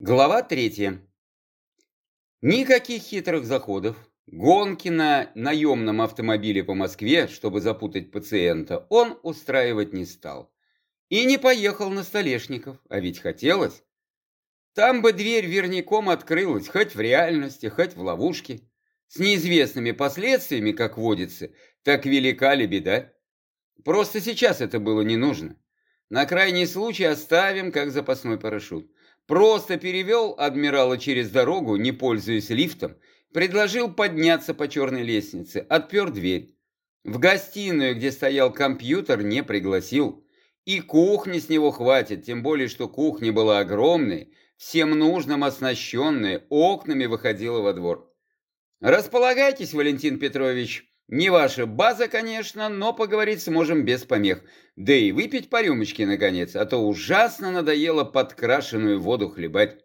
Глава третья. Никаких хитрых заходов, гонки на наемном автомобиле по Москве, чтобы запутать пациента, он устраивать не стал. И не поехал на Столешников, а ведь хотелось. Там бы дверь верняком открылась, хоть в реальности, хоть в ловушке. С неизвестными последствиями, как водится, так велика ли беда. Просто сейчас это было не нужно. На крайний случай оставим как запасной парашют. Просто перевел адмирала через дорогу, не пользуясь лифтом, предложил подняться по черной лестнице, отпер дверь. В гостиную, где стоял компьютер, не пригласил. И кухни с него хватит, тем более, что кухня была огромной, всем нужным оснащенная, окнами выходила во двор. «Располагайтесь, Валентин Петрович», не ваша база, конечно, но поговорить сможем без помех. Да и выпить по рюмочке, наконец, а то ужасно надоело подкрашенную воду хлебать.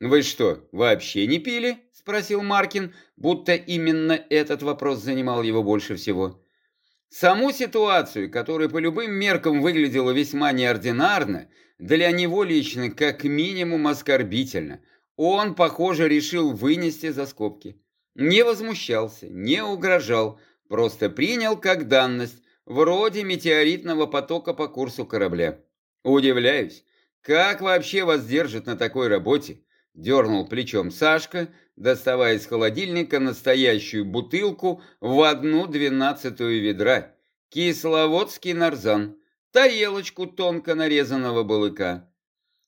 «Вы что, вообще не пили?» – спросил Маркин, будто именно этот вопрос занимал его больше всего. Саму ситуацию, которая по любым меркам выглядела весьма неординарно, для него лично как минимум оскорбительно, он, похоже, решил вынести за скобки. Не возмущался, не угрожал, просто принял как данность, вроде метеоритного потока по курсу корабля. Удивляюсь, как вообще вас держат на такой работе? Дернул плечом Сашка, доставая из холодильника настоящую бутылку в одну двенадцатую ведра. Кисловодский нарзан, тарелочку тонко нарезанного балыка.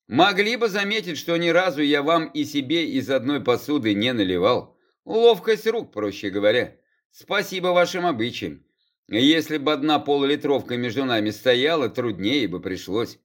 Могли бы заметить, что ни разу я вам и себе из одной посуды не наливал. Ловкость рук, проще говоря. Спасибо вашим обычаям. Если бы одна полулитровка между нами стояла, труднее бы пришлось.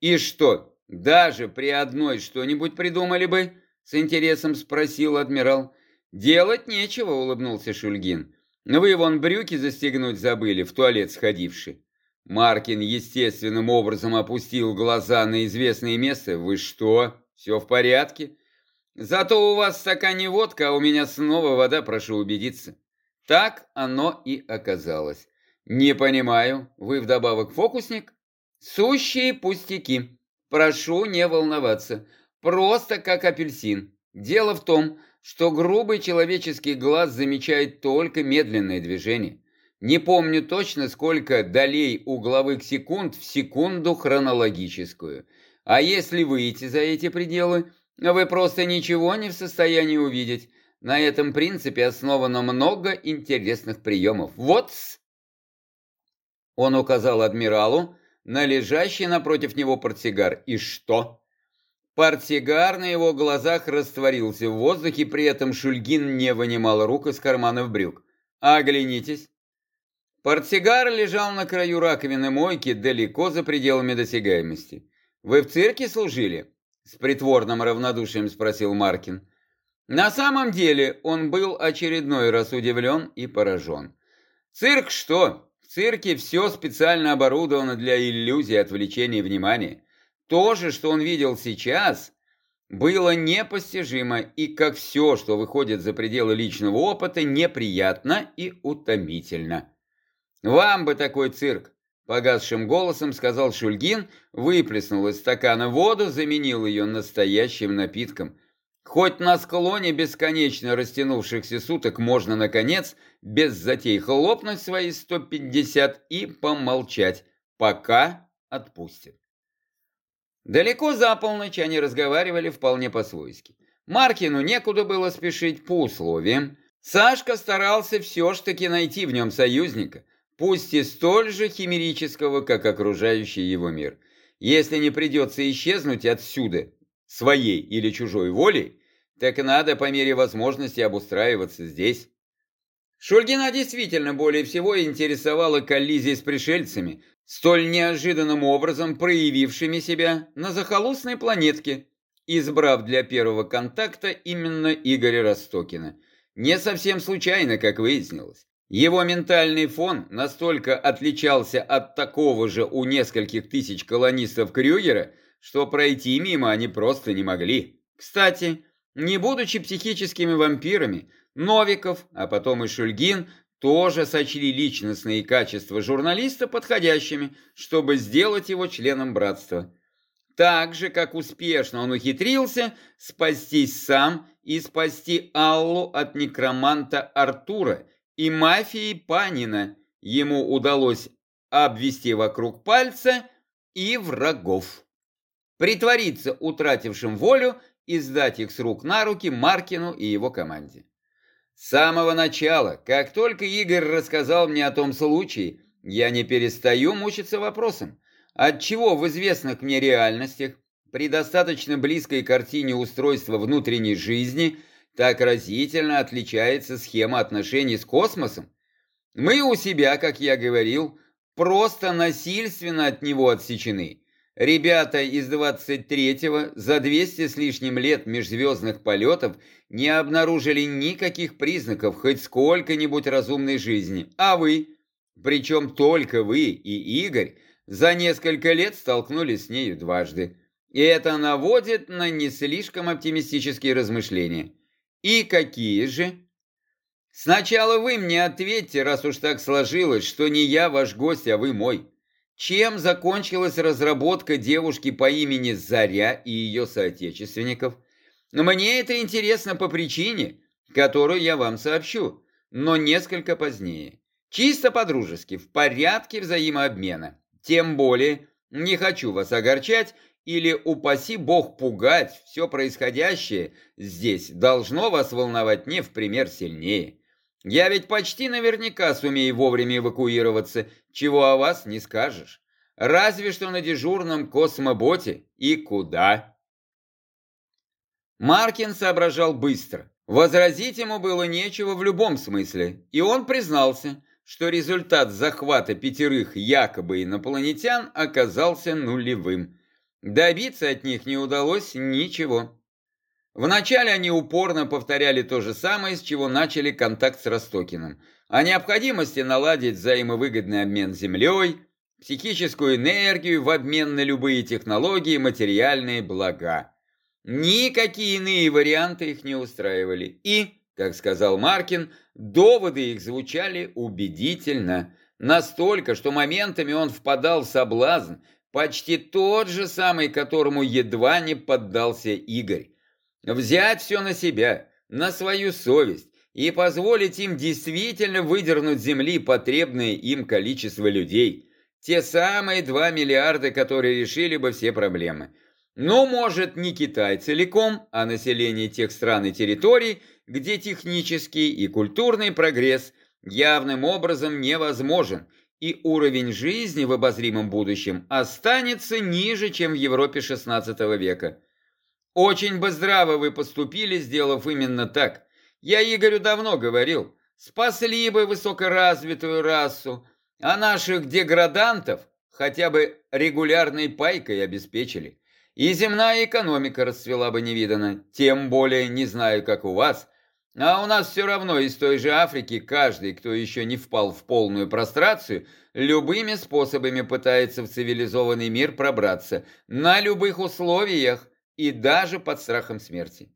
И что, даже при одной что-нибудь придумали бы? С интересом спросил адмирал. Делать нечего, улыбнулся Шульгин. Вы вон брюки застегнуть забыли, в туалет сходивши. Маркин естественным образом опустил глаза на известное место. Вы что, все в порядке? Зато у вас в стакане водка, а у меня снова вода, прошу убедиться. Так оно и оказалось. Не понимаю, вы вдобавок фокусник? Сущие пустяки. Прошу не волноваться. Просто как апельсин. Дело в том, что грубый человеческий глаз замечает только медленное движение. Не помню точно, сколько долей угловых секунд в секунду хронологическую. А если выйти за эти пределы, вы просто ничего не в состоянии увидеть. На этом принципе основано много интересных приемов. Вот -с. Он указал адмиралу на лежащий напротив него портсигар. И что? Портсигар на его глазах растворился в воздухе, при этом Шульгин не вынимал рук из карманов брюк. Оглянитесь. Портсигар лежал на краю раковины мойки, далеко за пределами досягаемости. Вы в цирке служили? С притворным равнодушием спросил Маркин. На самом деле он был очередной раз удивлен и поражен. Цирк что? В цирке все специально оборудовано для иллюзии отвлечения внимания. То же, что он видел сейчас, было непостижимо и, как все, что выходит за пределы личного опыта, неприятно и утомительно. Вам бы такой цирк, Погасшим голосом сказал Шульгин, выплеснул из стакана воду, заменил ее настоящим напитком. Хоть на склоне бесконечно растянувшихся суток можно, наконец, без затей хлопнуть свои 150 и помолчать, пока отпустят. Далеко за полночь они разговаривали вполне по-свойски. Маркину некуда было спешить по условиям. Сашка старался все ж таки найти в нем союзника, пусть и столь же химерического, как окружающий его мир. Если не придется исчезнуть отсюда, своей или чужой волей, так надо по мере возможности обустраиваться здесь. Шульгина действительно более всего интересовала коллизия с пришельцами, столь неожиданным образом проявившими себя на захолустной планетке, избрав для первого контакта именно Игоря Ростокина. Не совсем случайно, как выяснилось. Его ментальный фон настолько отличался от такого же у нескольких тысяч колонистов Крюгера, что пройти мимо они просто не могли. Кстати, не будучи психическими вампирами, Новиков, а потом и Шульгин тоже сочли личностные качества журналиста подходящими, чтобы сделать его членом братства. Так же, как успешно он ухитрился спастись сам и спасти Аллу от некроманта Артура и мафии Панина. Ему удалось обвести вокруг пальца и врагов. Притвориться утратившим волю и сдать их с рук на руки Маркину и его команде. С самого начала, как только Игорь рассказал мне о том случае, я не перестаю мучиться вопросом, отчего в известных мне реальностях при достаточно близкой картине устройства внутренней жизни так разительно отличается схема отношений с космосом. Мы у себя, как я говорил, просто насильственно от него отсечены. Ребята из 23-го за 200 с лишним лет межзвездных полетов не обнаружили никаких признаков хоть сколько-нибудь разумной жизни. А вы, причем только вы и Игорь, за несколько лет столкнулись с нею дважды. И это наводит на не слишком оптимистические размышления. И какие же? Сначала вы мне ответьте, раз уж так сложилось, что не я ваш гость, а вы мой. Чем закончилась разработка девушки по имени Заря и ее соотечественников? Мне это интересно по причине, которую я вам сообщу, но несколько позднее. Чисто по-дружески, в порядке взаимообмена. Тем более, не хочу вас огорчать или, упаси бог, пугать, все происходящее здесь должно вас волновать не в пример сильнее. Я ведь почти наверняка сумею вовремя эвакуироваться, чего о вас не скажешь. Разве что на дежурном космоботе. И куда? Маркин соображал быстро. Возразить ему было нечего в любом смысле, и он признался, что результат захвата пятерых якобы инопланетян оказался нулевым. Добиться от них не удалось ничего. Вначале они упорно повторяли то же самое, с чего начали контакт с Ростокиным. О необходимости наладить взаимовыгодный обмен землей, психическую энергию в обмен на любые технологии материальные блага. Никакие иные варианты их не устраивали. И, как сказал Маркин, доводы их звучали убедительно. Настолько, что моментами он впадал в соблазн, почти тот же самый, которому едва не поддался Игорь. Взять все на себя, на свою совесть и позволить им действительно выдернуть земли потребное им количество людей. Те самые 2 миллиарда, которые решили бы все проблемы. Но, может, не Китай целиком, а население тех стран и территорий, где технический и культурный прогресс явным образом невозможен, и уровень жизни в обозримом будущем останется ниже, чем в Европе XVI века. Очень бы здраво вы поступили, сделав именно так. Я Игорю давно говорил, спасли бы высокоразвитую расу, а наших деградантов хотя бы регулярной пайкой обеспечили. И земная экономика расцвела бы невиданно, тем более не знаю, как у вас, а у нас все равно из той же Африки каждый, кто еще не впал в полную прострацию, любыми способами пытается в цивилизованный мир пробраться, на любых условиях, и даже под страхом смерти.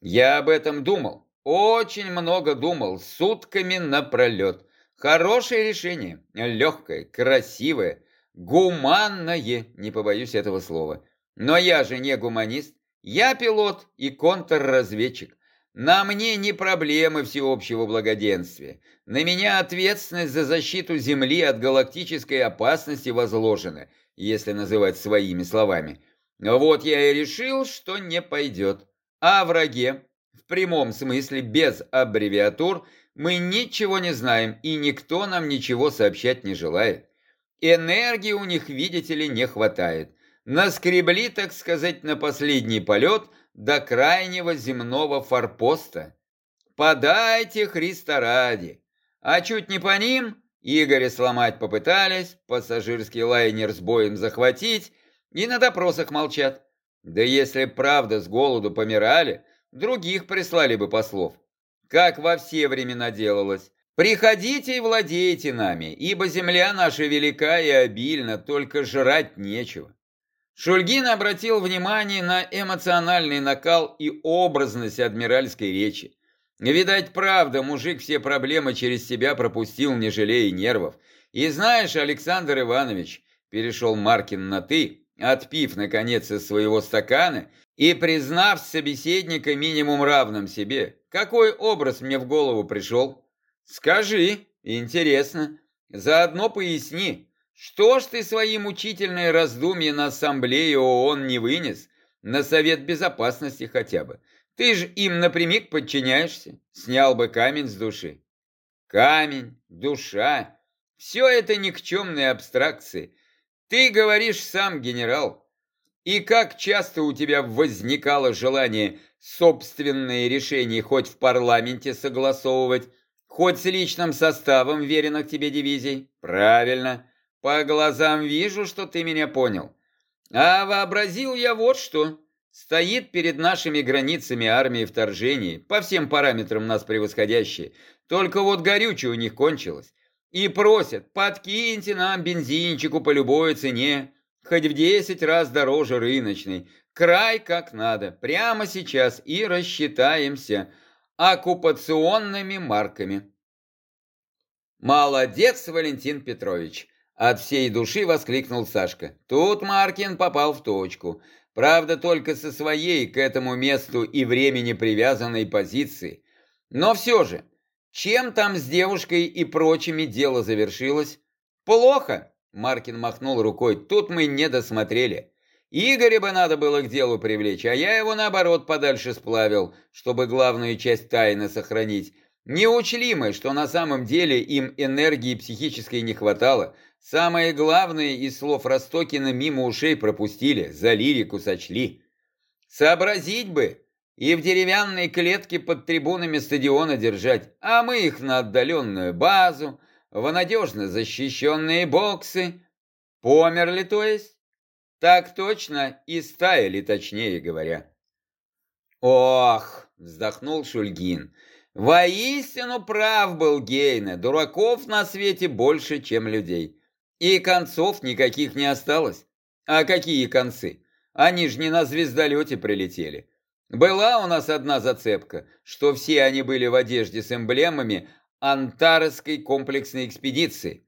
Я об этом думал, очень много думал, сутками напролет. Хорошее решение, легкое, красивое, гуманное, не побоюсь этого слова. Но я же не гуманист, я пилот и контрразведчик. На мне не проблемы всеобщего благоденствия. На меня ответственность за защиту Земли от галактической опасности возложена, если называть своими словами. Вот я и решил, что не пойдет. А враге, в прямом смысле, без аббревиатур, мы ничего не знаем, и никто нам ничего сообщать не желает. Энергии у них, видите ли, не хватает. Наскребли, так сказать, на последний полет до крайнего земного форпоста. Подайте Христа ради. А чуть не по ним, Игоря сломать попытались, пассажирский лайнер с боем захватить, и на допросах молчат. Да если правда с голоду помирали, других прислали бы послов. Как во все времена делалось. Приходите и владейте нами, ибо земля наша велика и обильна, только жрать нечего. Шульгин обратил внимание на эмоциональный накал и образность адмиральской речи. Видать, правда, мужик все проблемы через себя пропустил, не жалея нервов. И знаешь, Александр Иванович, перешел Маркин на «ты», отпив, наконец, из своего стакана и признав собеседника минимум равным себе, какой образ мне в голову пришел? Скажи, интересно, заодно поясни, что ж ты свои мучительные раздумья на ассамблее ООН не вынес, на Совет Безопасности хотя бы? Ты же им напрямик подчиняешься, снял бы камень с души. Камень, душа, все это никчемные абстракции. Ты говоришь сам, генерал, и как часто у тебя возникало желание собственные решения хоть в парламенте согласовывать, хоть с личным составом веренных тебе дивизий? Правильно. По глазам вижу, что ты меня понял. А вообразил я вот что. Стоит перед нашими границами армии вторжений, по всем параметрам нас превосходящие. Только вот горючее у них кончилось. И просят, подкиньте нам бензинчику по любой цене хоть в десять раз дороже рыночной. Край как надо, прямо сейчас и рассчитаемся оккупационными марками. «Молодец, Валентин Петрович!» От всей души воскликнул Сашка. Тут Маркин попал в точку. Правда, только со своей к этому месту и времени привязанной позиции. Но все же, чем там с девушкой и прочими дело завершилось? Плохо. Маркин махнул рукой. Тут мы не досмотрели. Игоря бы надо было к делу привлечь, а я его, наоборот, подальше сплавил, чтобы главную часть тайны сохранить. Не учли мы, что на самом деле им энергии психической не хватало. Самое главное из слов Ростокина мимо ушей пропустили, за лирику сочли. Сообразить бы и в деревянной клетке под трибунами стадиона держать, а мы их на отдаленную базу, в надежно защищенные боксы. Померли, то есть? Так точно, и стаяли, точнее говоря. Ох, вздохнул Шульгин. Воистину прав был Гейне, дураков на свете больше, чем людей. И концов никаких не осталось. А какие концы? Они же не на звездолете прилетели. Была у нас одна зацепка, что все они были в одежде с эмблемами, Антарской комплексной экспедиции.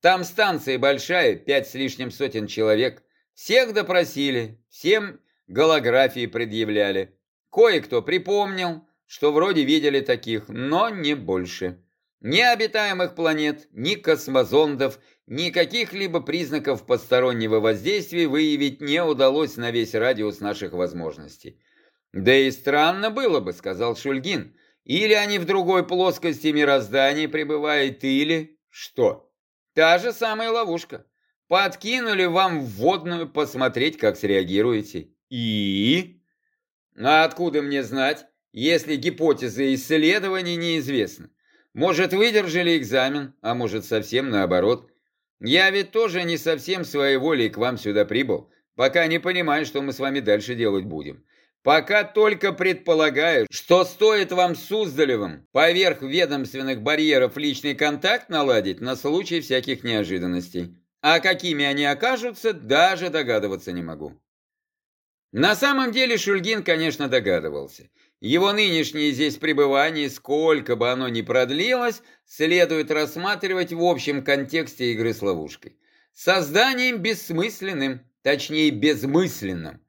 Там станция большая, пять с лишним сотен человек. Всех допросили, всем голографии предъявляли. Кое-кто припомнил, что вроде видели таких, но не больше. Ни обитаемых планет, ни космозондов, ни каких-либо признаков постороннего воздействия выявить не удалось на весь радиус наших возможностей. Да и странно было бы, сказал Шульгин, или они в другой плоскости мироздания пребывают, или... Что? Та же самая ловушка. Подкинули вам вводную посмотреть, как среагируете. И? А откуда мне знать, если гипотеза исследований неизвестна? Может, выдержали экзамен, а может, совсем наоборот. Я ведь тоже не совсем своей волей к вам сюда прибыл, пока не понимаю, что мы с вами дальше делать будем. Пока только предполагаю, что стоит вам с Суздалевым поверх ведомственных барьеров личный контакт наладить на случай всяких неожиданностей. А какими они окажутся, даже догадываться не могу. На самом деле Шульгин, конечно, догадывался. Его нынешнее здесь пребывание, сколько бы оно ни продлилось, следует рассматривать в общем контексте игры с ловушкой. Созданием бессмысленным, точнее безмысленным.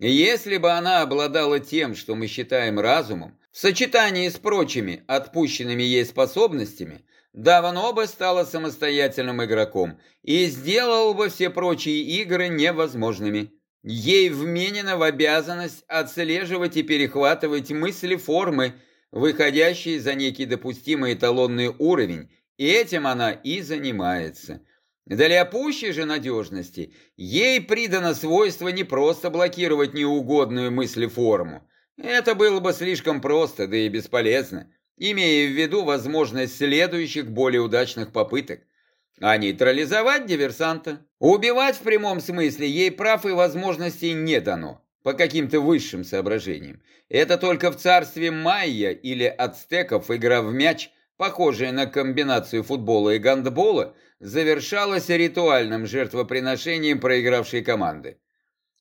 Если бы она обладала тем, что мы считаем разумом, в сочетании с прочими отпущенными ей способностями, давно бы стала самостоятельным игроком и сделала бы все прочие игры невозможными. Ей вменено в обязанность отслеживать и перехватывать мысли формы, выходящие за некий допустимый эталонный уровень, и этим она и занимается. Для пущей же надежности ей придано свойство не просто блокировать неугодную мыслеформу. Это было бы слишком просто, да и бесполезно, имея в виду возможность следующих более удачных попыток. А нейтрализовать диверсанта, убивать в прямом смысле ей прав и возможностей не дано, по каким-то высшим соображениям. Это только в царстве майя или ацтеков игра в мяч, похожая на комбинацию футбола и гандбола, завершалась ритуальным жертвоприношением проигравшей команды.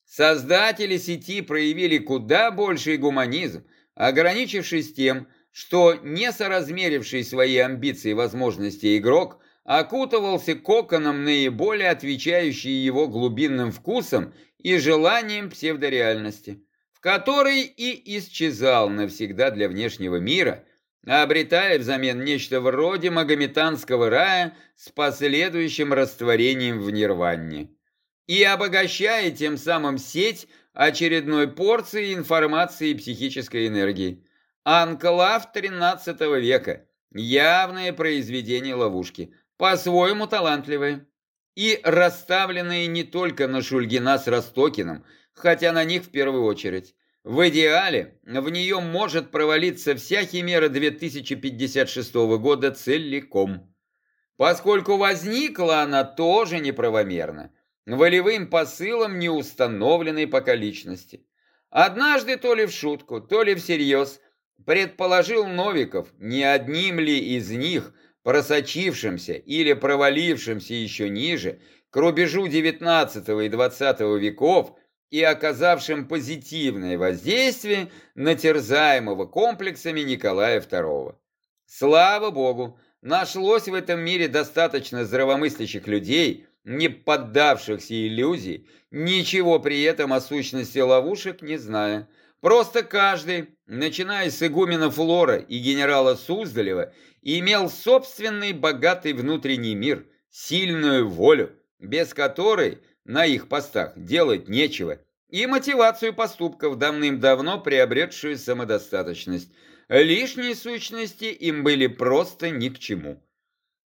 Создатели сети проявили куда больший гуманизм, ограничившись тем, что несоразмеривший свои амбиции и возможности игрок окутывался коконом наиболее отвечающий его глубинным вкусом и желанием псевдореальности, в которой и исчезал навсегда для внешнего мира, обретая взамен нечто вроде магометанского рая с последующим растворением в нирване, и обогащая тем самым сеть очередной порции информации и психической энергии. Анклав XIII века. Явное произведение ловушки. По-своему талантливые. И расставленные не только на Шульгина с Ростокиным, хотя на них в первую очередь. В идеале в нее может провалиться вся Химера 2056 года целиком. Поскольку возникла она тоже неправомерно волевым посылом неустановленной пока личности. Однажды то ли в шутку, то ли всерьез предположил Новиков, не одним ли из них, просочившимся или провалившимся еще ниже, к рубежу XIX и XX веков и оказавшим позитивное воздействие на терзаемого комплексами Николая II. Слава Богу, нашлось в этом мире достаточно здравомыслящих людей, не поддавшихся иллюзии, ничего при этом о сущности ловушек не зная. Просто каждый, начиная с игумена Флора и генерала Суздалева, имел собственный богатый внутренний мир, сильную волю, без которой на их постах делать нечего, и мотивацию поступков, давным-давно приобретшую самодостаточность. Лишние сущности им были просто ни к чему.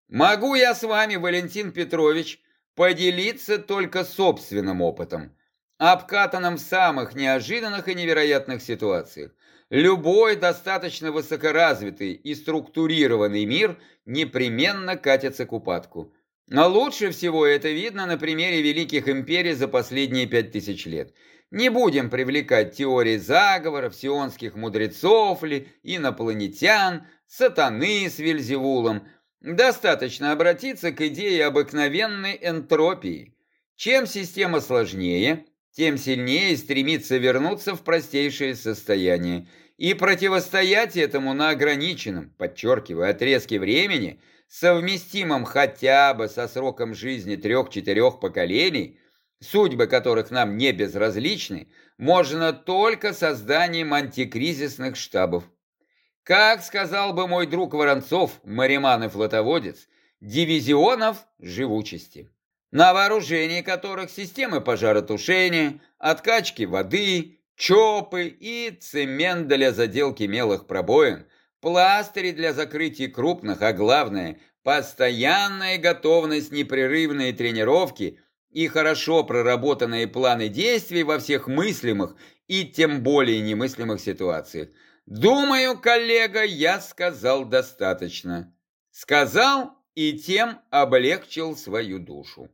Могу я с вами, Валентин Петрович, поделиться только собственным опытом, обкатанным в самых неожиданных и невероятных ситуациях. Любой достаточно высокоразвитый и структурированный мир непременно катится к упадку. Но лучше всего это видно на примере великих империй за последние пять тысяч лет. Не будем привлекать теории заговоров, сионских мудрецов ли, инопланетян, сатаны с Вельзевулом, Достаточно обратиться к идее обыкновенной энтропии. Чем система сложнее, тем сильнее стремится вернуться в простейшее состояние и противостоять этому на ограниченном, подчеркиваю, отрезке времени, совместимом хотя бы со сроком жизни трех-четырех поколений, судьбы которых нам не безразличны, можно только созданием антикризисных штабов. Как сказал бы мой друг Воронцов, мариман и флотоводец, дивизионов живучести, на вооружении которых системы пожаротушения, откачки воды, чопы и цемент для заделки мелых пробоин, пластыри для закрытия крупных, а главное, постоянная готовность непрерывные тренировки и хорошо проработанные планы действий во всех мыслимых и тем более немыслимых ситуациях – Думаю, коллега, я сказал достаточно. Сказал и тем облегчил свою душу.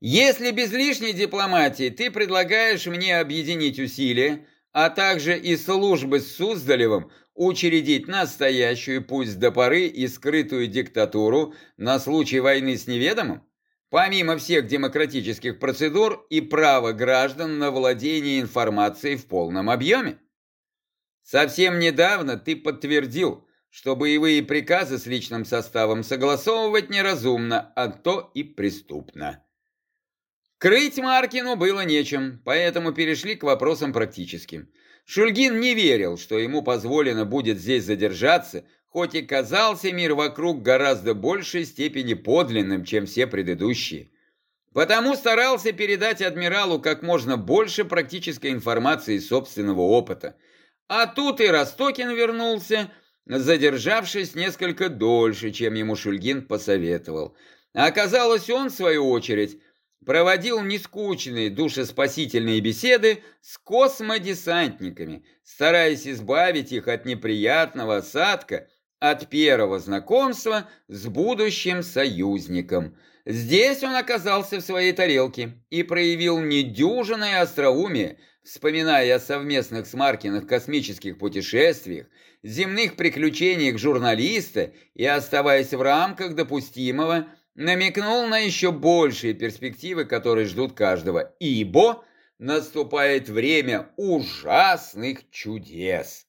Если без лишней дипломатии ты предлагаешь мне объединить усилия, а также и службы с Суздалевым учредить настоящую, пусть до поры, и скрытую диктатуру на случай войны с неведомым, помимо всех демократических процедур и права граждан на владение информацией в полном объеме. Совсем недавно ты подтвердил, что боевые приказы с личным составом согласовывать неразумно, а то и преступно. Крыть Маркину было нечем, поэтому перешли к вопросам практическим. Шульгин не верил, что ему позволено будет здесь задержаться, хоть и казался мир вокруг гораздо большей степени подлинным, чем все предыдущие. Потому старался передать адмиралу как можно больше практической информации из собственного опыта – а тут и Ростокин вернулся, задержавшись несколько дольше, чем ему Шульгин посоветовал. Оказалось, он, в свою очередь, проводил нескучные душеспасительные беседы с космодесантниками, стараясь избавить их от неприятного осадка, от первого знакомства с будущим союзником. Здесь он оказался в своей тарелке и проявил недюжинное остроумие, вспоминая о совместных с Маркиных космических путешествиях, земных приключениях журналиста и, оставаясь в рамках допустимого, намекнул на еще большие перспективы, которые ждут каждого, ибо наступает время ужасных чудес.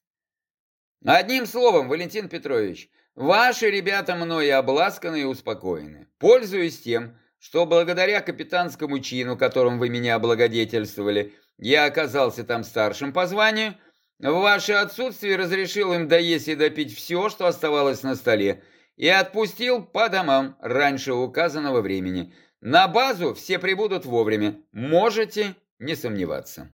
Одним словом, Валентин Петрович, Ваши ребята мной обласканы и успокоены. Пользуюсь тем, что благодаря капитанскому чину, которым вы меня облагодетельствовали, я оказался там старшим по званию, в ваше отсутствие разрешил им доесть и допить все, что оставалось на столе, и отпустил по домам раньше указанного времени. На базу все прибудут вовремя, можете не сомневаться.